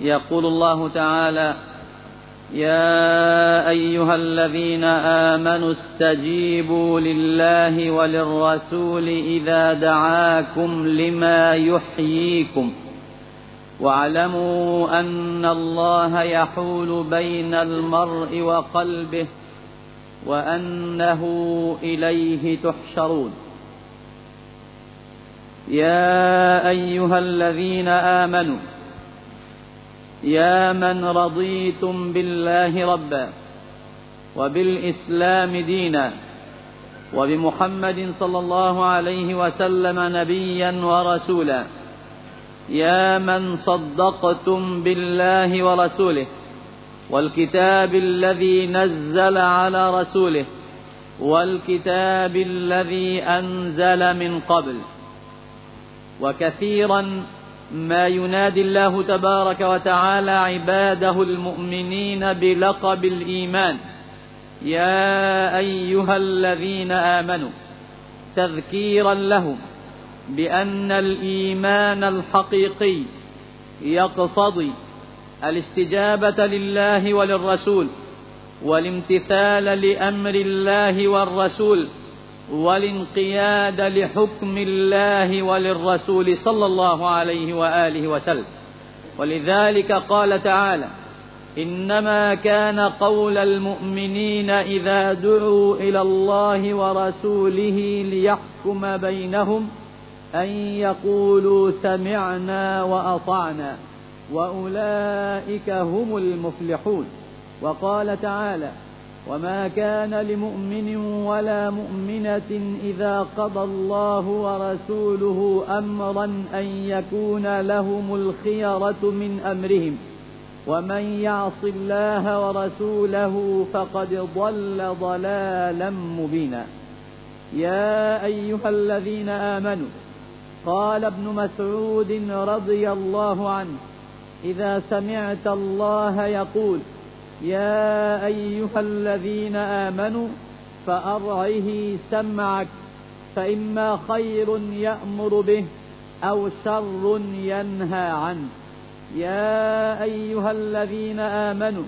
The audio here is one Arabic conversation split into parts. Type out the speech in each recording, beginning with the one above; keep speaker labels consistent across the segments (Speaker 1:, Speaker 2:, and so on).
Speaker 1: يقول الله تعالى يا أيها الذين آمنوا استجيبوا لله وللرسول إذا دعاكم لما يحييكم واعلموا أن الله يحول بين المرء وقلبه وأنه إليه تحشرون. يا أيها الذين آمنوا يا من رضيتم بالله ربا وبالإسلام دينا وبمحمد صلى الله عليه وسلم نبيا ورسولا يا من صدقتم بالله ورسوله والكتاب الذي نزل على رسوله والكتاب الذي أنزل من قبل وكثيرا ما ينادي الله تبارك وتعالى عباده المؤمنين بلقب الإيمان. يا أيها الذين آمنوا تذكيرا لهم بأن الإيمان الحقيقي يقتضي الاستجابة لله وللرسول والامتثال لأمر الله والرسول والانقياد لحكم الله وللرسول صلى الله عليه وآله وسلم. ولذلك قال تعالى إنما كان قول المؤمنين إذا دعوا إلى الله ورسوله ليحكم بينهم أن يقولوا سمعنا وأطعنا وأولئك هم المفلحون. وقال تعالى وما كان لمؤمن ولا مؤمنة إذا قضى الله ورسوله أمرا أن يكون لهم الخيرة من أمرهم. ومن يعص الله ورسوله فقد ضل ضلالا مبينا. يا أيها الذين آمنوا قال ابن مسعود رضي الله عنه إذا سمعت الله يقول يا أيها الذين آمنوا فأرعه سمعك فإما خير يأمر به أو شر ينهى عنه. يا أيها الذين آمنوا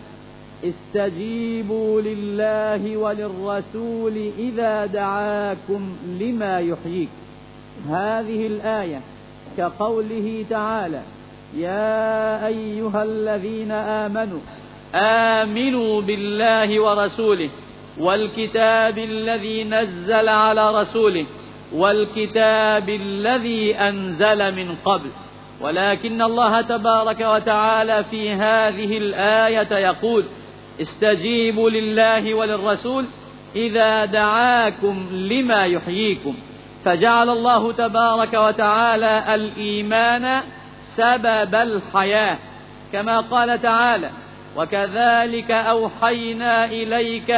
Speaker 1: استجيبوا لله وللرسول إذا دعاكم لما يحييك. هذه الآية كقوله تعالى يا أيها الذين آمنوا آمنوا بالله ورسوله والكتاب الذي نزل على رسوله والكتاب الذي أنزل من قبل. ولكن الله تبارك وتعالى في هذه الآية يقول استجيبوا لله وللرسول إذا دعاكم لما يحييكم. فجعل الله تبارك وتعالى الإيمان سبب الحياة كما قال تعالى وكذلك أوحينا إليك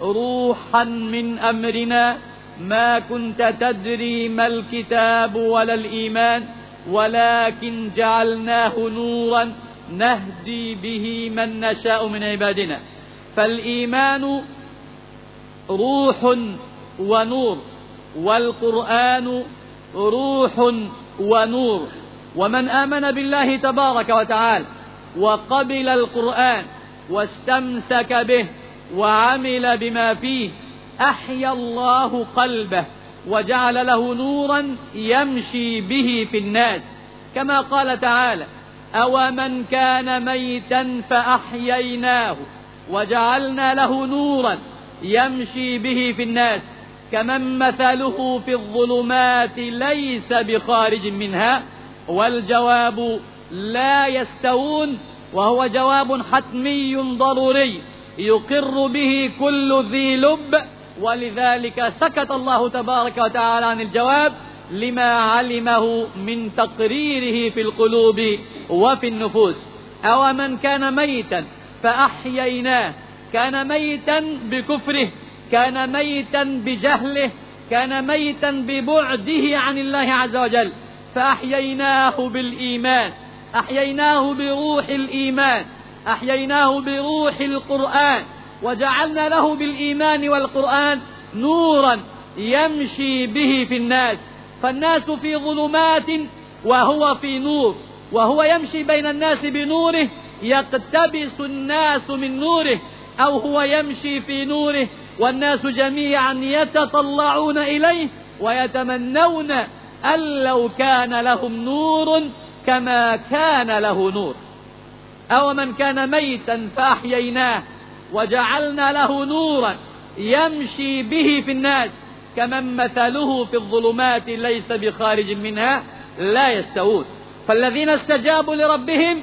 Speaker 1: روحا من أمرنا ما كنت تدري ما الكتاب ولا الإيمان ولكن جعلناه نورا نهدي به من نشاء من عبادنا. فالإيمان روح ونور والقرآن روح ونور. ومن آمن بالله تبارك وتعالى وقبل القرآن واستمسك به وعمل بما فيه أحيا الله قلبه وجعل له نورا يمشي به في الناس. كما قال تعالى أو من كان ميتا فأحييناه وجعلنا له نورا يمشي به في الناس كمن مثله في الظلمات ليس بخارج منها والجواب لا يستوون وهو جواب حتمي ضروري يقر به كل ذي لب ولذلك سكت الله تبارك وتعالى عن الجواب لما علمه من تقريره في القلوب وفي النفوس. أو من كان ميتا فأحييناه كان ميتا بكفره كان ميتا بجهله كان ميتا ببعده عن الله عز وجل فأحييناه بالإيمان. أحييناه بروح الإيمان أحييناه بروح القرآن وجعلنا له بالإيمان والقرآن نورا يمشي به في الناس فالناس في ظلمات وهو في نور وهو يمشي بين الناس بنوره يقتبس الناس من نوره أو هو يمشي في نوره والناس جميعا يتطلعون إليه ويتمنون أن لو كان لهم نور كما كان له نور أو من كان ميتا فأحييناه وجعلنا له نورا يمشي به في الناس كمن مثله في الظلمات ليس بخارج منها لا يستوون. فالذين استجابوا لربهم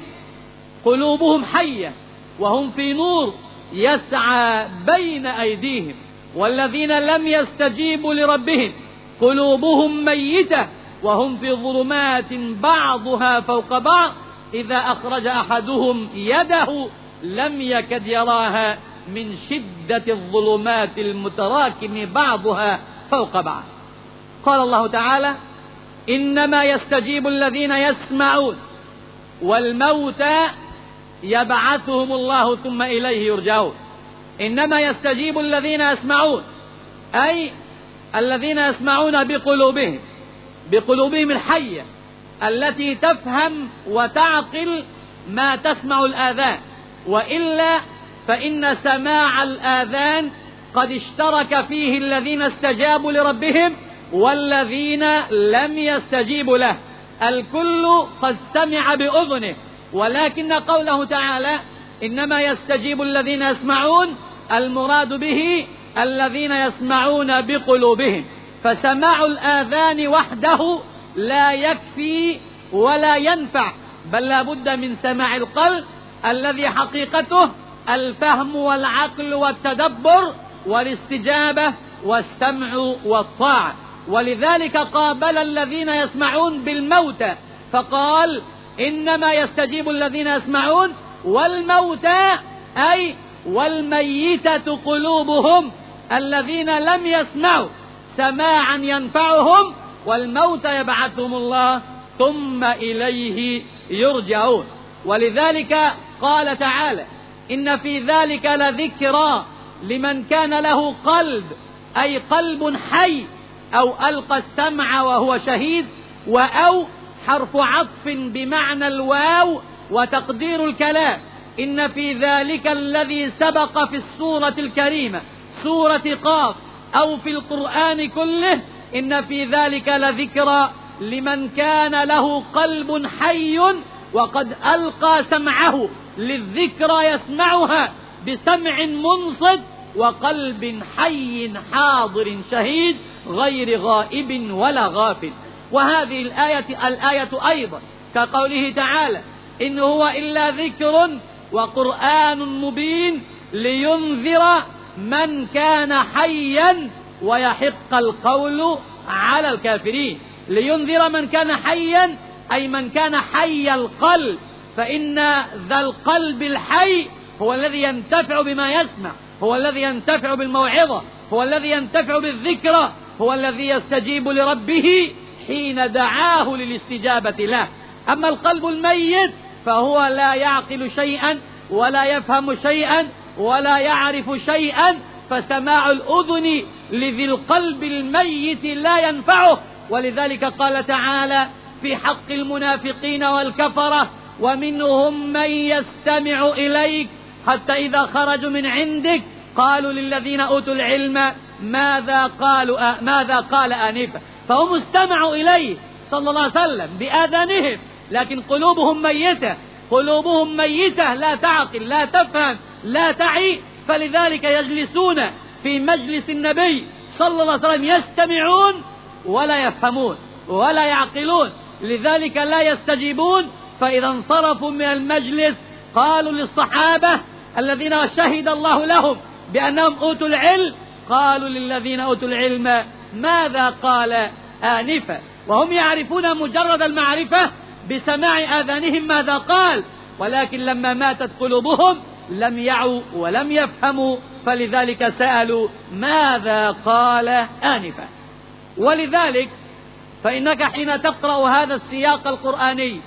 Speaker 1: قلوبهم حية وهم في نور يسعى بين أيديهم والذين لم يستجيبوا لربهم قلوبهم ميتة وهم في ظلمات بعضها فوق بعض. إذا أخرج أحدهم يده لم يكد يراها من شدة الظلمات المتراكم بعضها فوق بعض. قال الله تعالى إنما يستجيب الذين يسمعون والموتى يبعثهم الله ثم إليه يرجعون. إنما يستجيب الذين يسمعون أي الذين يسمعون بقلوبهم. بقلوبهم الحية التي تفهم وتعقل ما تسمع الآذان وإلا فإن سماع الآذان قد اشترك فيه الذين استجابوا لربهم والذين لم يستجيبوا له. الكل قد سمع بأذنه ولكن قوله تعالى إنما يستجيب الذين يسمعون المراد به الذين يسمعون بقلوبهم. فسماع الآذان وحده لا يكفي ولا ينفع بل لا بد من سماع القلب الذي حقيقته الفهم والعقل والتدبر والاستجابة والسمع والطاعة. ولذلك قابل الذين يسمعون بالموتى فقال إنما يستجيب الذين يسمعون والموتى أي والميتة قلوبهم الذين لم يسمعوا. سماعا ينفعهم والموت يبعثهم الله ثم إليه يرجعون. ولذلك قال تعالى إن في ذلك لذكرى لمن كان له قلب أي قلب حي أو ألقى السمع وهو شهيد وأو حرف عطف بمعنى الواو وتقدير الكلام. إن في ذلك الذي سبق في السورة الكريمة سورة قاف أو في القرآن كله إن في ذلك لذكرى لمن كان له قلب حي وقد ألقى سمعه للذكرى يسمعها بسمع منصت وقلب حي حاضر شهيد غير غائب ولا غافل. وهذه الآية الآية أيضا كقوله تعالى إن هو إلا ذكر وقرآن مبين لينذر من كان حيا ويحق القول على الكافرين. لينذر من كان حيا أي من كان حي القلب. فإن ذا القلب الحي هو الذي ينتفع بما يسمع هو الذي ينتفع بالموعظة هو الذي ينتفع بالذكرى هو الذي يستجيب لربه حين دعاه للاستجابة له. أما القلب الميت فهو لا يعقل شيئا ولا يفهم شيئا ولا يعرف شيئا فسماع الأذن لذي القلب الميت لا ينفعه. ولذلك قال تعالى في حق المنافقين والكفرة ومنهم من يستمع إليك حتى إذا خرجوا من عندك. قالوا للذين أوتوا العلم ماذا قالوا ماذا قال آنفا فهم استمعوا إليه صلى الله عليه وسلم بآذانهم لكن قلوبهم ميتة. قلوبهم ميتة لا تعقل لا تفهم لا تعي. فلذلك يجلسون في مجلس النبي صلى الله عليه وسلم يستمعون ولا يفهمون ولا يعقلون. لذلك لا يستجيبون. فإذا انصرفوا من المجلس قالوا للصحابة الذين شهد الله لهم بأنهم أوتوا العلم قالوا للذين أوتوا العلم ماذا قال آنفا؟ وهم يعرفون مجرد المعرفة بسماع آذانهم ماذا قال؟ ولكن لما ماتت قلوبهم لم يعوا ولم يفهموا فلذلك سألوا ماذا قال آنفا؟ ولذلك فإنك حين تقرأ هذا السياق القرآني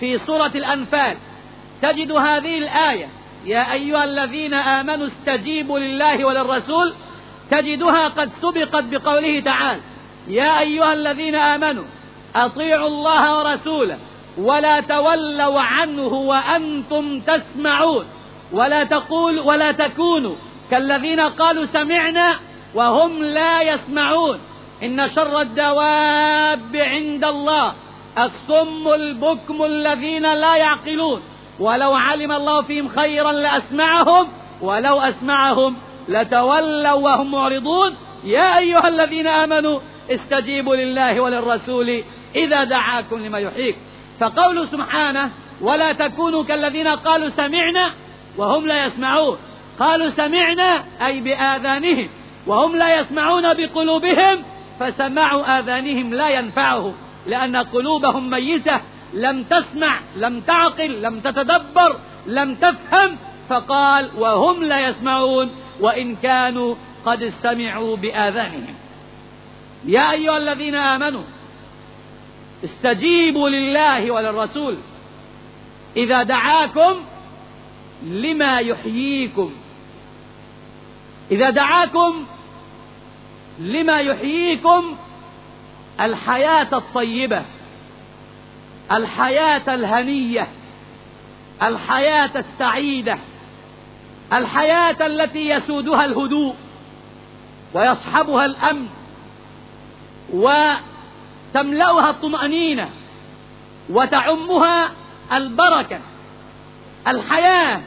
Speaker 1: في سورة الأنفال تجد هذه الآية يا أيها الذين آمنوا استجيبوا لله وللرسول تجدها قد سبقت بقوله تعالى يا أيها الذين آمنوا أطيعوا الله ورسوله ولا تولوا عنه وأنتم تسمعون ولا تقول ولا تكونوا كالذين قالوا سمعنا وهم لا يسمعون. إن شر الدواب عند الله الصم البكم الذين لا يعقلون. ولو علم الله فيهم خيرا لأسمعهم ولو أسمعهم لتولوا وهم معرضون. يا أيها الذين آمنوا استجيبوا لله وللرسول إذا دعاكم لما يحييك. فقول سبحانه ولا تكونوا كالذين قالوا سمعنا وهم لا يسمعون. قالوا سمعنا أي بآذانهم وهم لا يسمعون بقلوبهم فسماع آذانهم لا ينفعهم لأن قلوبهم ميتة لم تسمع لم تعقل لم تتدبر لم تفهم فقال وهم لا يسمعون وإن كانوا قد سمعوا بآذانهم. يا أيها الذين آمنوا استجيبوا لله وللرسول. إذا دعاكم لما يحييكم. إذا دعاكم لما يحييكم الحياة الطيبة الحياة الهنية الحياة السعيدة الحياة التي يسودها الهدوء ويصحبها الأمن وتملأها الطمأنينة وتعمها البركة الحياة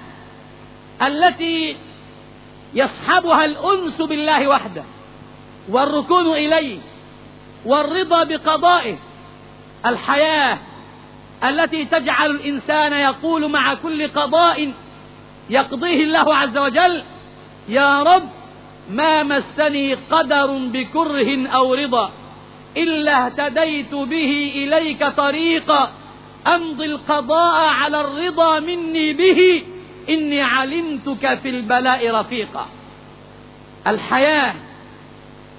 Speaker 1: التي يصحبها الأنس بالله وحده والركون إليه والرضا بقضائه الحياة التي تجعل الإنسان يقول مع كل قضاء يقضيه الله عز وجل يا رب ما مسني قدر بكره أو رضا. إلا اهتديت به إليك طريقا. أمضي القضاء على الرضا مني به. إني علمتك في البلاء رفيقا. الحياة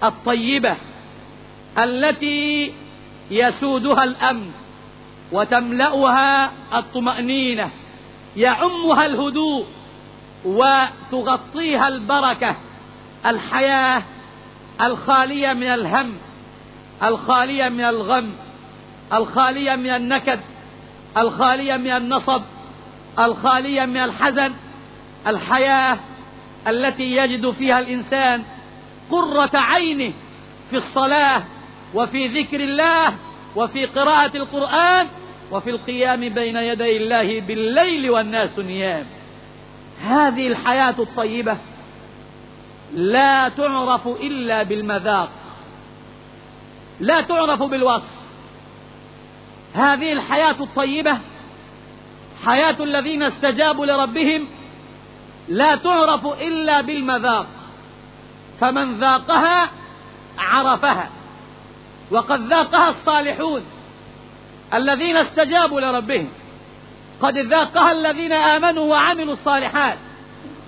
Speaker 1: الطيبة التي يسودها الأمن وتملأها الطمأنينة. يعمها الهدوء وتغطيها البركة. الحياة الخالية من الهم الخالية من الغم الخالية من النكد الخالية من النصب الخالية من الحزن الحياة التي يجد فيها الإنسان قرة عينه في الصلاة وفي ذكر الله وفي قراءة القرآن وفي القيام بين يدي الله بالليل والناس نيام. هذه الحياة الطيبة لا تعرف إلا بالمذاق. لا تعرف بالوصف. هذه الحياة الطيبة حياة الذين استجابوا لربهم لا تعرف إلا بالمذاق. فمن ذاقها عرفها وقد ذاقها الصالحون الذين استجابوا لربهم. قد ذاقها الذين آمنوا وعملوا الصالحات.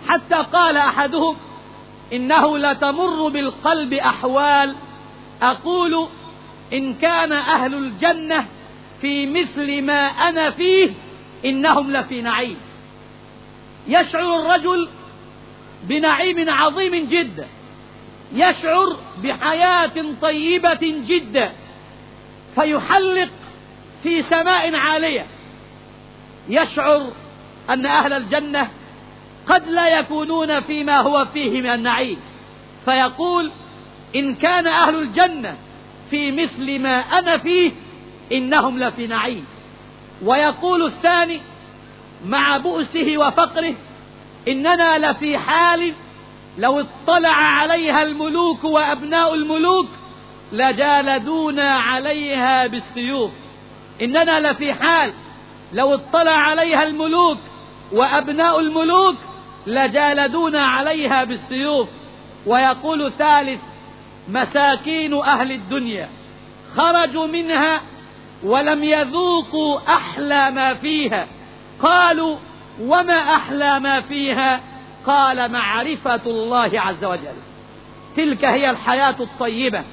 Speaker 1: حتى قال أحدهم إنه لتمر بالقلب أحوال أقول إن كان أهل الجنة في مثل ما أنا فيه إنهم لفي نعيم. يشعر الرجل بنعيم عظيم جدا. يشعر بحياة طيبة جدا. فيحلق في سماء عالية. يشعر أن أهل الجنة قد لا يكونون فيما هو فيه من النعيم. فيقول إن كان أهل الجنة في مثل ما أنا فيه إنهم لفي نعيم. ويقول الثاني مع بؤسه وفقره إننا لفي حال لو اطلع عليها الملوك وأبناء الملوك لجالدونا عليها بالسيوف. إننا لفي حال لو اطلع عليها الملوك وأبناء الملوك لجالدونا عليها بالسيوف. ويقول ثالث مساكين أهل الدنيا خرجوا منها ولم يذوقوا أحلى ما فيها. قالوا وما أحلى ما فيها؟ قال معرفة الله عز وجل. تلك هي الحياة الطيبة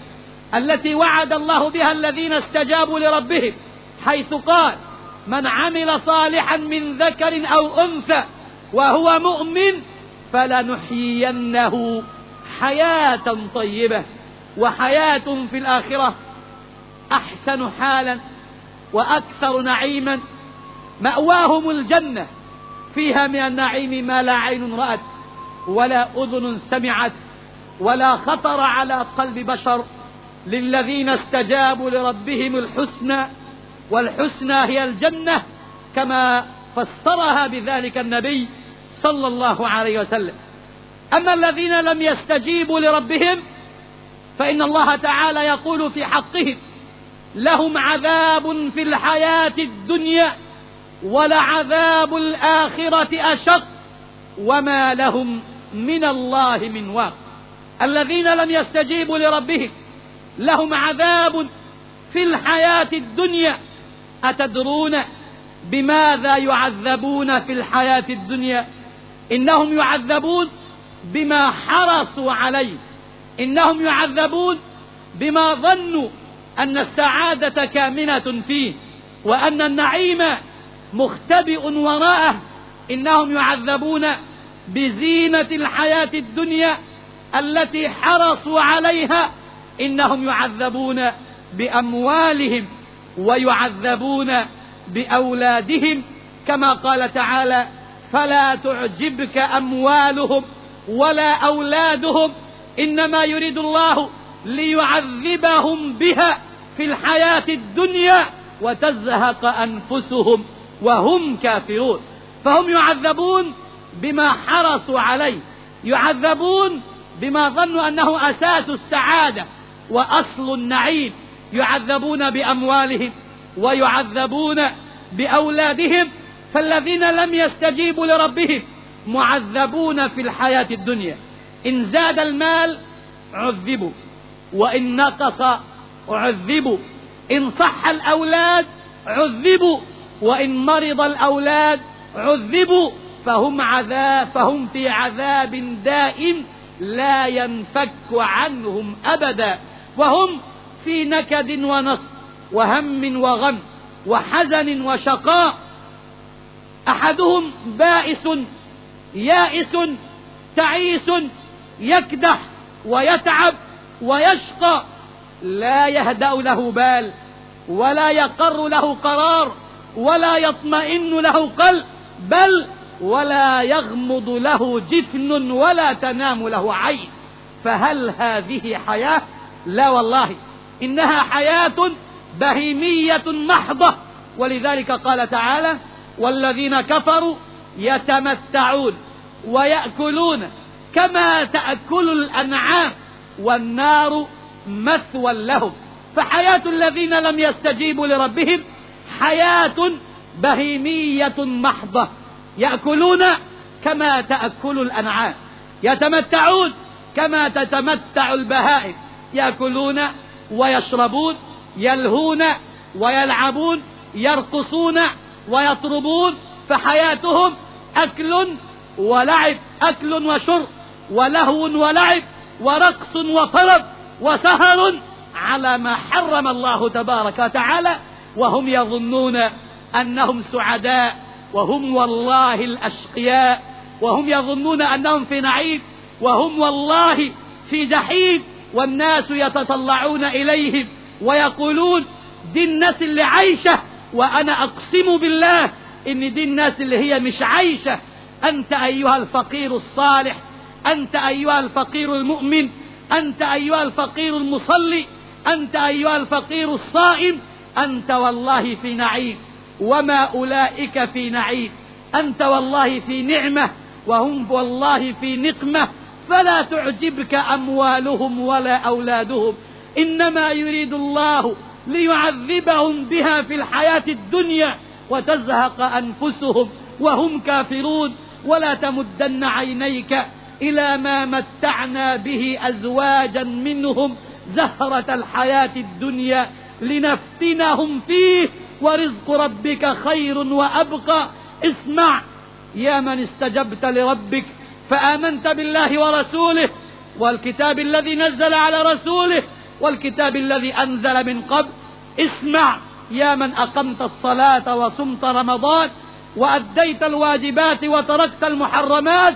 Speaker 1: التي وعد الله بها الذين استجابوا لربهم حيث قال من عمل صالحا من ذكر أو أنثى وهو مؤمن فلنحيينه حياة طيبة. وحياة في الآخرة أحسن حالا وأكثر نعيما. مأواهم الجنة فيها من النعيم ما لا عين رأت ولا أذن سمعت ولا خطر على قلب بشر للذين استجابوا لربهم الحسنى والحسنى هي الجنة كما فسرها بذلك النبي صلى الله عليه وسلم. أما الذين لم يستجيبوا لربهم فإن الله تعالى يقول في حقهم لهم عذاب في الحياة الدنيا ولعذاب الآخرة أشق وما لهم من الله من واق. الذين لم يستجيبوا لربهم لهم عذاب في الحياة الدنيا أتدرون بماذا يعذبون في الحياة الدنيا؟ إنهم يعذبون بما حرصوا عليه. إنهم يعذبون بما ظنوا أن السعادة كامنة فيه وأن النعيم مختبئ وراءه. إنهم يعذبون بزينة الحياة الدنيا التي حرصوا عليها. إنهم يعذبون بأموالهم ويعذبون بأولادهم. كما قال تعالى فلا تعجبك أموالهم ولا أولادهم إنما يريد الله ليعذبهم بها في الحياة الدنيا وتزهق أنفسهم وهم كافرون. فهم يعذبون بما حرصوا عليه يعذبون بما ظنوا أنه أساس السعادة وأصل النعيم يعذبون بأموالهم ويعذبون بأولادهم فالذين لم يستجيبوا لربهم معذبون في الحياة الدنيا. إن زاد المال عذبوا وإن نقص عذبوا إن صح الأولاد عذبوا وإن مرض الأولاد عذبوا فهم عذاب فهم في عذاب دائم لا ينفك عنهم أبدا وهم في نكد ونصب وهم وغم وحزن وشقاء. أحدهم بائس يائس تعيس يكدح ويتعب ويشقى لا يهدأ له بال ولا يقر له قرار ولا يطمئن له قلب بل ولا يغمض له جفن ولا تنام له عين. فهل هذه حياة؟ لا والله. إنها حياة بهيمية محضة. ولذلك قال تعالى والذين كفروا يتمتعون ويأكلون كما تأكل الأنعام والنار مثوى لهم. فحياة الذين لم يستجيبوا لربهم حياة بهيمية محضة. يأكلون كما تأكل الأنعام. يتمتعون كما تتمتع البهائم. يأكلون ويشربون يلهون ويلعبون يرقصون ويطربون. فحياتهم أكل ولعب أكل وشرب. ولهو ولعب ورقص وطرب وسهر على ما حرم الله تبارك وتعالى وهم يظنون أنهم سعداء وهم والله الأشقياء وهم يظنون أنهم في نعيم وهم والله في جحيم والناس يتطلعون إليهم ويقولون دي الناس اللي عايشة وأنا أقسم بالله إن دي الناس اللي هي مش عايشة أنت أيها الفقير الصالح أنت أيها الفقير المؤمن أنت أيها الفقير المصلي أنت أيها الفقير الصائم أنت والله في نعيم. وما أولئك في نعيم. أنت والله في نعمة وهم والله في نقمة. فلا تعجبك أموالهم ولا أولادهم. إنما يريد الله ليعذبهم بها في الحياة الدنيا وتزهق أنفسهم وهم كافرون. ولا تمدن عينيك إلى ما متعنا به أزواجا منهم زهرة الحياة الدنيا لنفتنهم فيه ورزق ربك خير وأبقى. اسمع يا من استجبت لربك فآمنت بالله ورسوله والكتاب الذي نزل على رسوله والكتاب الذي أنزل من قبل. اسمع يا من أقمت الصلاة وصمت رمضان وأديت الواجبات وتركت المحرمات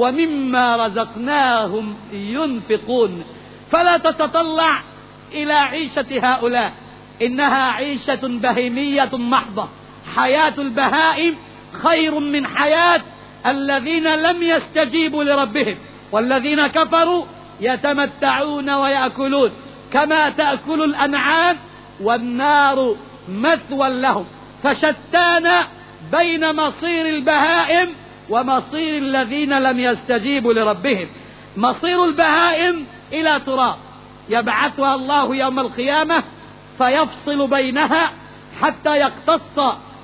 Speaker 1: ومما رزقناهم ينفقون. فلا تتطلع إلى عيشة هؤلاء. إنها عيشة بهيمية محضة. حياة البهائم خير من حياة الذين لم يستجيبوا لربهم. والذين كفروا يتمتعون ويأكلون. كما تأكل الأنعام والنار مثوى لهم. فشتان بين مصير البهائم ومصير الذين لم يستجيبوا لربهم. مصير البهائم إلى تراب. يبعثها الله يوم القيامة فيفصل بينها حتى يقتص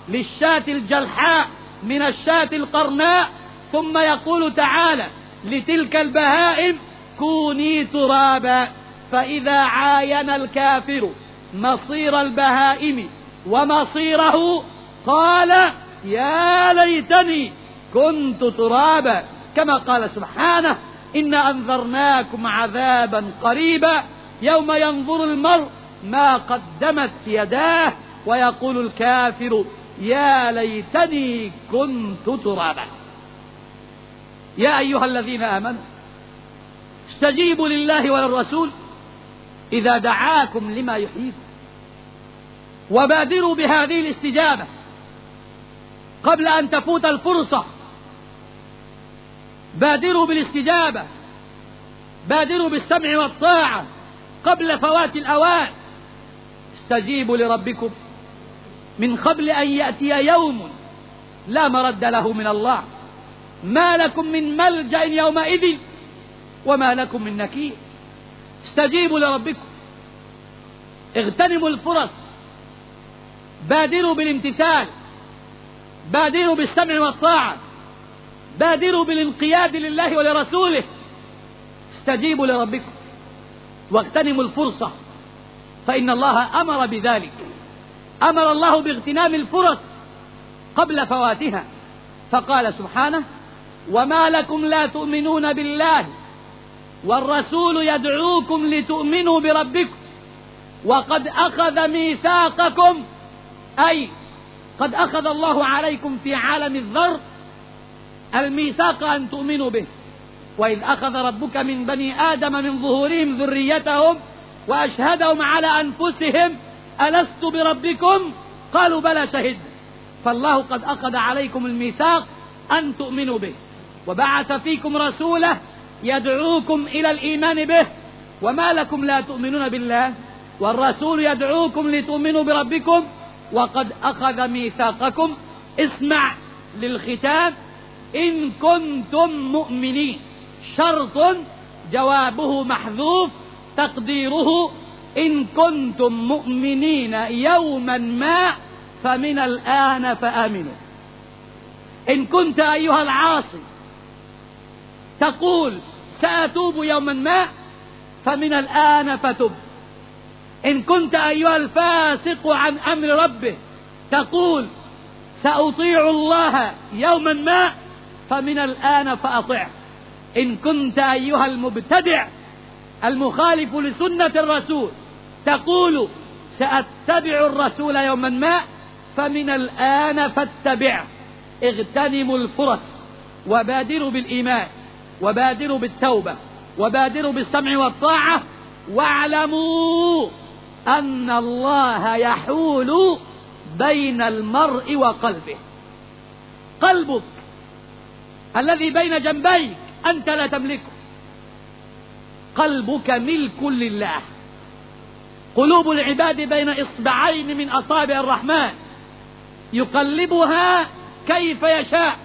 Speaker 1: للشاة الجلحاء من الشاة القرناء ثم يقول تعالى لتلك البهائم كوني ترابا. فإذا عاين الكافر مصير البهائم ومصيره قال يا ليتني كنت ترابا كما قال سبحانه إنا أنذرناكم عذابا قريبا يوم ينظر المرء ما قدمت يداه ويقول الكافر يا ليتني كنت ترابا. يا أيها الذين آمنوا استجيبوا لله وللرسول إذا دعاكم لما يحييكم وبادروا بهذه الاستجابة قبل أن تفوت الفرصة بادروا بالاستجابة بادروا بالسمع والطاعة قبل فوات الأوان. استجيبوا لربكم من قبل أن يأتي يوم لا مرد له من الله. ما لكم من ملجأ يومئذ وما لكم من نكير. استجيبوا لربكم. اغتنموا الفرص. بادروا بالامتثال. بادروا بالسمع والطاعة. بادروا بالانقياد لله ولرسوله. استجيبوا لربكم واغتنموا الفرصة. فإن الله أمر بذلك. أمر الله باغتنام الفرص قبل فواتها. فقال سبحانه وما لكم لا تؤمنون بالله. والرسول يدعوكم لتؤمنوا بربكم. وقد أخذ ميثاقكم. أي قد أخذ الله عليكم في عالم الذر الميثاق أن تؤمنوا به. وإذ أخذ ربك من بني آدم من ظهورهم ذريتهم وأشهدهم على أنفسهم ألست بربكم؟ قالوا بلى شهد. فالله قد أخذ عليكم الميثاق أن تؤمنوا به. وبعث فيكم رسوله يدعوكم إلى الإيمان به. وما لكم لا تؤمنون بالله؟ والرسول يدعوكم لتؤمنوا بربكم. وقد أخذ ميثاقكم. اسمع للختام. إن كنتم مؤمنين. شرط جوابه محذوف تقديره إن كنتم مؤمنين يوما ما فمن الآن فآمنوا. إن كنت أيها العاصي تقول سأتوب يوما ما فمن الآن فتب. إن كنت أيها الفاسق عن أمر ربه تقول سأطيع الله يوما ما فمن الآن فأطع. إن كنت أيها المبتدع المخالف لسنة الرسول تقول سأتبع الرسول يوما ما فمن الآن فاتبع. اغتنموا الفرص وبادروا بالإيمان وبادروا بالتوبة وبادروا بالسمع والطاعة واعلموا أن الله يحول بين المرء وقلبه. قلبك الذي بين جنبيك أنت لا تملكه. قلبك ملك لله. قلوب العباد بين إصبعين من أصابع الرحمن. يقلبها كيف يشاء.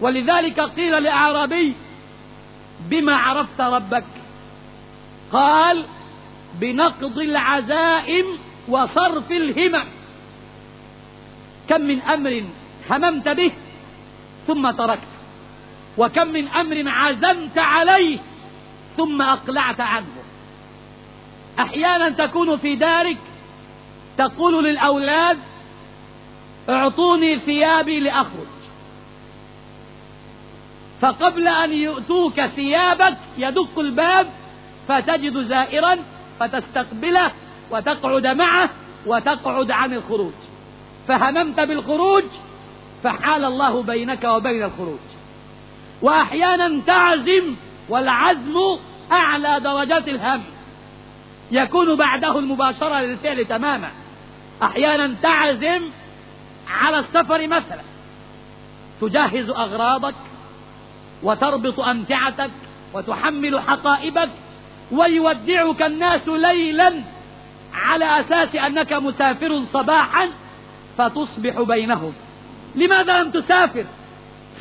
Speaker 1: ولذلك قيل لأعرابي بما عرفت ربك؟ قال بنقض العزائم وصرف الهمم. كم من أمر هممت به ثم تركت. وكم من أمر عزمت عليه ثم أقلعت عنه. أحيانا تكون في دارك تقول للأولاد اعطوني ثيابي لأخرج. فقبل أن يؤتوك ثيابك يدق الباب فتجد زائرا فتستقبله وتقعد معه وتقعد عن الخروج. فهممت بالخروج؟ فحال الله بينك وبين الخروج. وأحيانا تعزم والعزم أعلى درجات الهم. يكون بعده المباشرة للفعل تماما. أحيانا تعزم على السفر مثلا. تجهز أغراضك وتربط أمتعتك وتحمل حقائبك ويودعك الناس ليلا على أساس أنك مسافر صباحا فتصبح بينهم. لماذا لم تسافر؟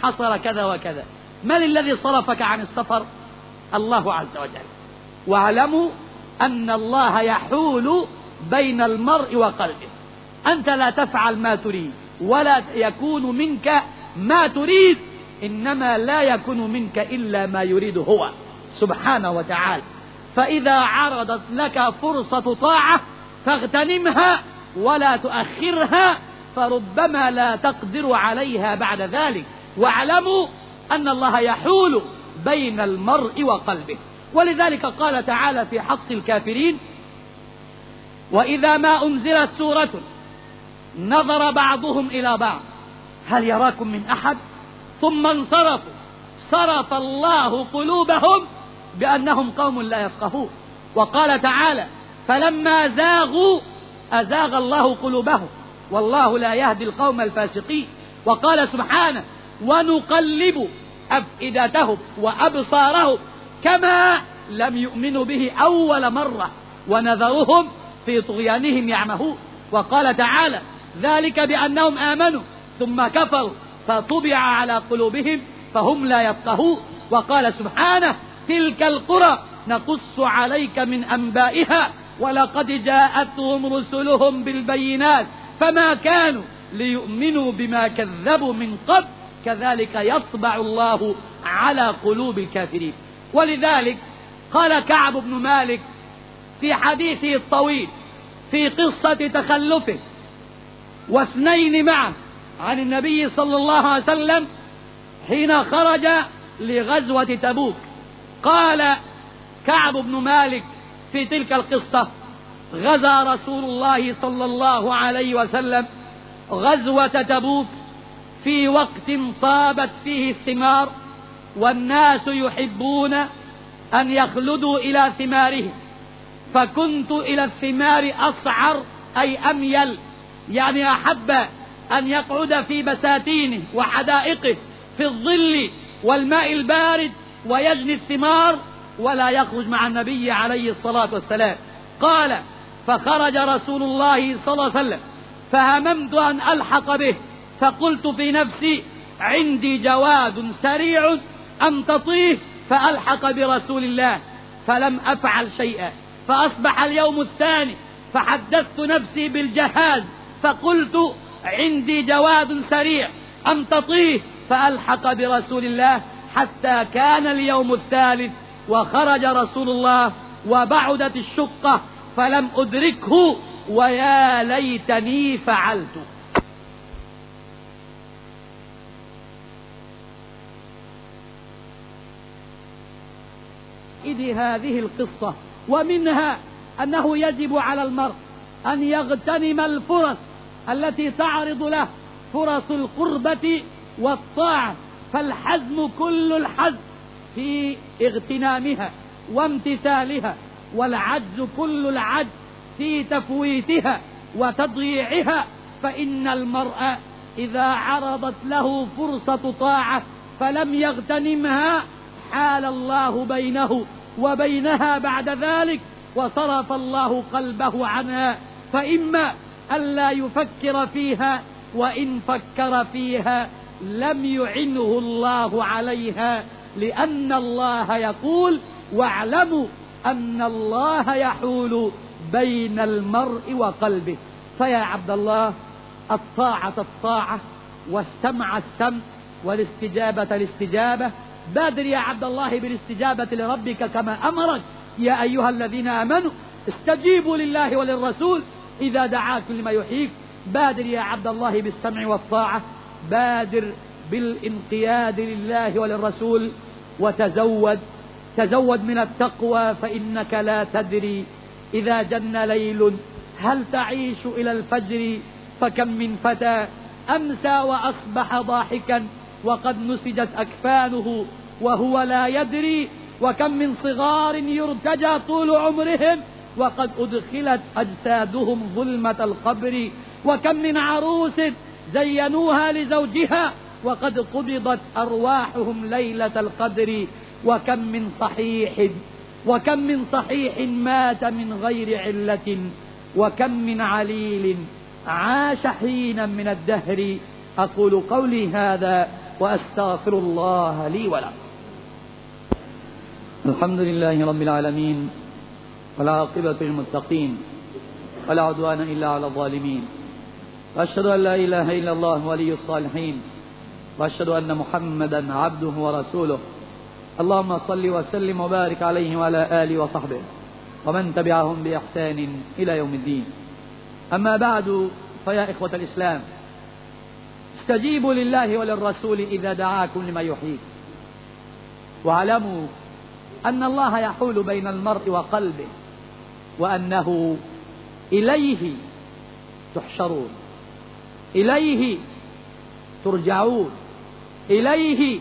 Speaker 1: حصل كذا وكذا. من الذي صرفك عن السفر؟ الله عز وجل. واعلموا أن الله يحول بين المرء وقلبه. أنت لا تفعل ما تريد ولا يكون منك ما تريد إنما لا يكون منك إلا ما يريد هو. سبحانه وتعالى. فإذا عرضت لك فرصة طاعة فاغتنمها ولا تؤخرها فربما لا تقدر عليها بعد ذلك واعلموا أن الله يحول بين المرء وقلبه ولذلك قال تعالى في حق الكافرين وإذا ما أنزلت سورة نظر بعضهم إلى بعض هل يراكم من أحد ثم انصرفوا صرف الله قلوبهم بأنهم قوم لا يفقهون وقال تعالى فلما زاغوا أزاغ الله قلوبهم والله لا يهدي القوم الفاسقين. وقال سبحانه ونقلب أفئدتهم وأبصارهم كما لم يؤمنوا به أول مرة ونذرهم في طغيانهم يعمهون. وقال تعالى ذلك بأنهم آمنوا ثم كفروا فطبع على قلوبهم فهم لا يفقهون. وقال سبحانه تلك القرى نقص عليك من أنبائها ولقد جاءتهم رسلهم بالبينات فما كانوا ليؤمنوا بما كذبوا من قبل كذلك يطبع الله على قلوب الكافرين. ولذلك قال كعب بن مالك في حديثه الطويل في قصة تخلفه واثنين معه عن النبي صلى الله عليه وسلم حين خرج لغزوة تبوك. قال كعب بن مالك في تلك القصة غزا رسول الله صلى الله عليه وسلم غزوة تبوك في وقت طابت فيه الثمار والناس يحبون أن يخلدوا إلى ثمارهم فكنت إلى الثمار أصعر أي أميل يعني أحب أن يقعد في بساتينه وحدائقه في الظل والماء البارد ويجني الثمار ولا يخرج مع النبي عليه الصلاة والسلام. قال فخرج رسول الله صلى الله عليه وسلم فهممت أن ألحق به فقلت في نفسي عندي جواد سريع أمتطيه فألحق برسول الله فلم أفعل شيئا فأصبح اليوم الثاني فحدثت نفسي بالجهاز فقلت عندي جواد سريع أمتطيه فألحق برسول الله حتى كان اليوم الثالث وخرج رسول الله وبعدت الشقة فلم أدركه ويا ليتني فعلت. إذ هذه القصة ومنها أنه يجب على المرء أن يغتنم الفرص التي تعرض له فرص القربة والطاعة فالحزم كل الحزم في اغتنامها وامتثالها. والعجز كل العجز في تفويتها وتضييعها فإن المرء إذا عرضت له فرصة طاعة فلم يغتنمها حال الله بينه وبينها بعد ذلك وصرف الله قلبه عنها فإما ألا يفكر فيها وإن فكر فيها لم يعنه الله عليها لأن الله يقول واعلموا أن الله يحول بين المرء وقلبه. فيا عبد الله الطاعة الطاعة والسمع السمع والاستجابة الاستجابة بادر يا عبد الله بالاستجابة لربك كما أمرك. يا أيها الذين آمنوا استجيبوا لله وللرسول إذا دعاكم لما يحييك. بادر يا عبد الله بالسمع والطاعة. بادر بالانقياد لله وللرسول. وتزود تزود من التقوى فإنك لا تدري إذا جن ليل هل تعيش إلى الفجر فكم من فتى أمسى وأصبح ضاحكا وقد نسجت أكفانه وهو لا يدري وكم من صغار يرتجى طول عمرهم وقد أدخلت أجسادهم ظلمة القبر وكم من عروس زينوها لزوجها وقد قبضت أرواحهم ليلة القدر وكم من صحيح وكم من صحيح مات من غير علة وكم من عليل عاش حينا من الدهر. أقول قولي هذا وأستغفر الله لي ولكم. الحمد لله رب العالمين والعاقبة للمتقين ولا عدوان إلا على الظالمين. وأشهد أن لا إله إلا الله ولي الصالحين. وأشهد أن محمدا عبده ورسوله. اللهم صل وسلم وبارك عليه وعلى آله وصحبه ومن تبعهم بإحسان إلى يوم الدين. أما بعد فيا إخوة الإسلام استجيبوا لله وللرسول إذا دعاكم لما يحييك واعلموا أن الله يحول بين المرء وقلبه وأنه إليه تحشرون إليه ترجعون إليه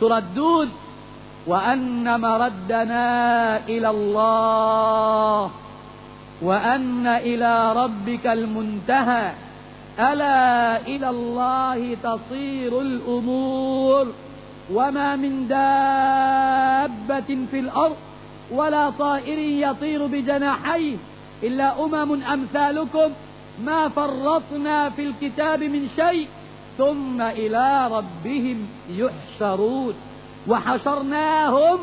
Speaker 1: تردون. وأن مردنا إلى الله وأن إلى ربك المنتهى. ألا إلى الله تصير الأمور. وما من دابة في الأرض ولا طائر يطير بجناحيه إلا أمم أمثالكم. ما فرطنا في الكتاب من شيء ثم إلى ربهم يحشرون. وحشرناهم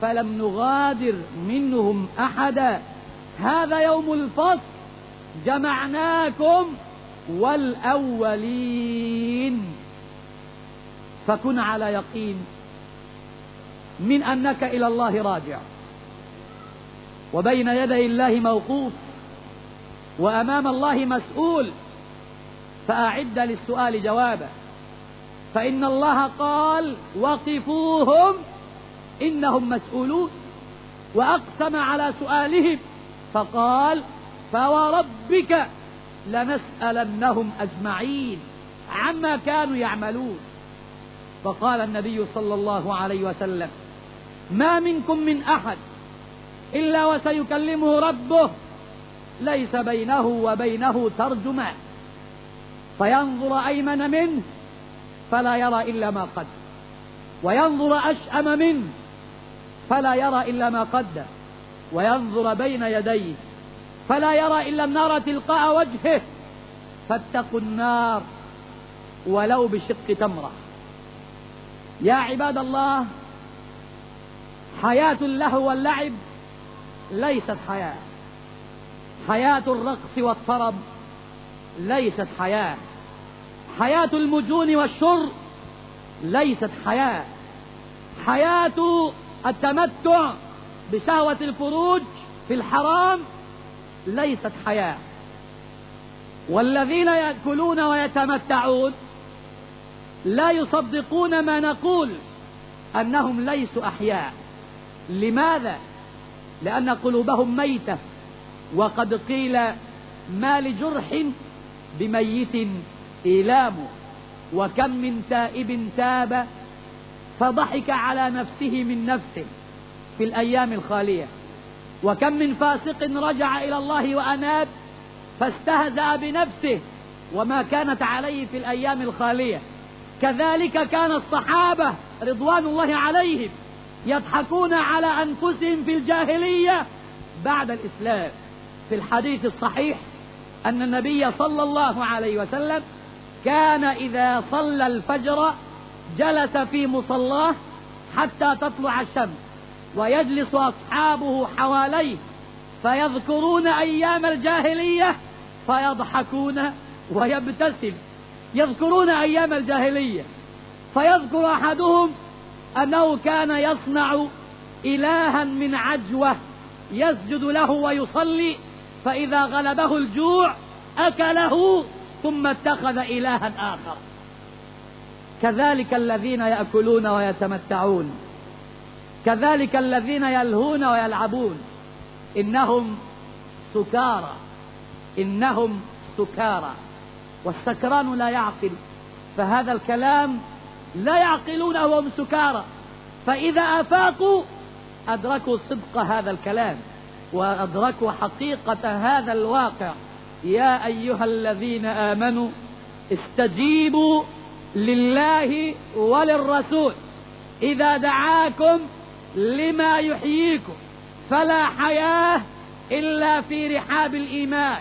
Speaker 1: فلم نغادر منهم أحدا. هذا يوم الفصل. جمعناكم والأولين. فكن على يقين من أنك إلى الله راجع. وبين يدي الله موقوف. وأمام الله مسؤول. فأعد للسؤال جوابا. فإن الله قال وقفوهم إنهم مسؤولون وأقسم على سؤالهم فقال فوربك لنسألنهم أجمعين عما كانوا يعملون. فقال النبي صلى الله عليه وسلم ما منكم من أحد إلا وسيكلمه ربه ليس بينه وبينه ترجمان فينظر أيمن منه فلا يرى إلا ما قد. وينظر أشأم منه فلا يرى إلا ما قدم وينظر بين يديه فلا يرى إلا النار تلقاء وجهه. فاتقوا النار ولو بشق تمرة. يا عباد الله حياة اللهو واللعب ليست حياة. حياة الرقص والطرب ليست حياة. حياة المجون والشر ليست حياة. حياة التمتع بشهوة الفروج في الحرام ليست حياة. والذين يأكلون ويتمتعون لا يصدقون ما نقول أنهم ليسوا أحياء. لماذا؟ لأن قلوبهم ميتة. وقد قيل ما لجرح بميت إيلام وكم من تائب تاب فضحك على نفسه من نفسه في الأيام الخالية. وكم من فاسق رجع إلى الله وأناب فاستهزأ بنفسه وما كانت عليه في الأيام الخالية. كذلك كان الصحابة رضوان الله عليهم يضحكون على أنفسهم في الجاهلية بعد الإسلام. في الحديث الصحيح أن النبي صلى الله عليه وسلم كان إذا صلى الفجر جلس في مصلاه حتى تطلع الشمس ويجلس أصحابه حواليه فيذكرون أيام الجاهلية فيضحكون ويبتسم. يذكرون أيام الجاهلية فيذكر أحدهم أنه كان يصنع إلها من عجوة يسجد له ويصلي فإذا غلبه الجوع أكله ثم اتخذ إلها آخر. كذلك الذين يأكلون ويتمتعون. كذلك الذين يلهون ويلعبون. إنهم سكارى. إنهم سكارى. والسكران لا يعقل. فهذا الكلام لا يعقلونه وهم سكارى. فإذا أفاقوا أدركوا صدق هذا الكلام. وأدركوا حقيقة هذا الواقع. يا أيها الذين آمنوا استجيبوا لله وللرسول. إذا دعاكم لما يحييكم. فلا حياة إلا في رحاب الإيمان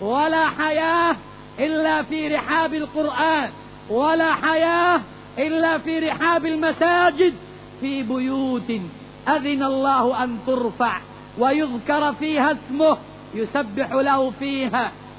Speaker 1: ولا حياة إلا في رحاب القرآن ولا حياة إلا في رحاب المساجد. في بيوت أذن الله أن ترفع ويذكر فيها اسمه يسبح له فيها.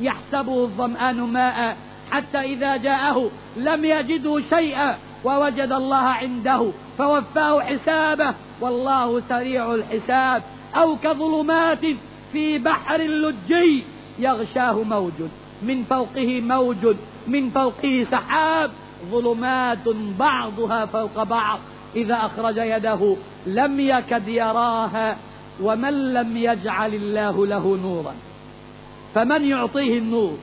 Speaker 1: يحسبه الظمآن ماء حتى إذا جاءه لم يجده شيئا ووجد الله عنده فوفاه حسابه. والله سريع الحساب. أو كظلمات في بحر لجي يغشاه موج. من فوقه موج. من فوقه سحاب. ظلمات بعضها فوق بعض. إذا أخرج يده لم يكد يراها. ومن لم يجعل الله له نورا. فمن يعطيه النور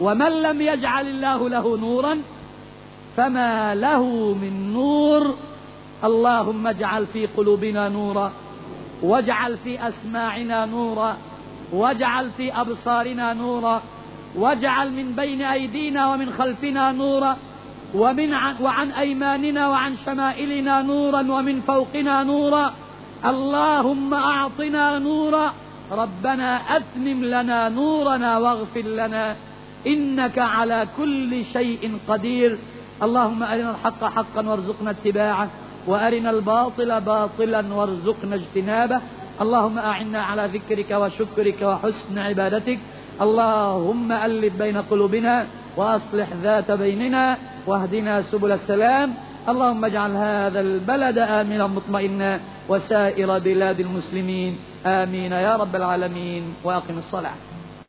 Speaker 1: ومن لم يجعل الله له نورا فما له من نور اللهم اجعل في قلوبنا نورا واجعل في أسماعنا نورا واجعل في أبصارنا نورا واجعل من بين أيدينا ومن خلفنا نورا ومن عن وعن أيماننا وعن شمائلنا نورا ومن فوقنا نورا اللهم أعطنا نورا ربنا أتمم لنا نورنا واغفر لنا إنك على كل شيء قدير. اللهم أرنا الحق حقا وارزقنا اتباعه وأرنا الباطل باطلا وارزقنا اجتنابه. اللهم أعنا على ذكرك وشكرك وحسن عبادتك. اللهم ألف بين قلوبنا وأصلح ذات بيننا واهدنا سبل السلام. اللهم اجعل هذا البلد آمنا مطمئنا وسائر بلاد المسلمين. آمين يا رب العالمين. وأقم الصلاة.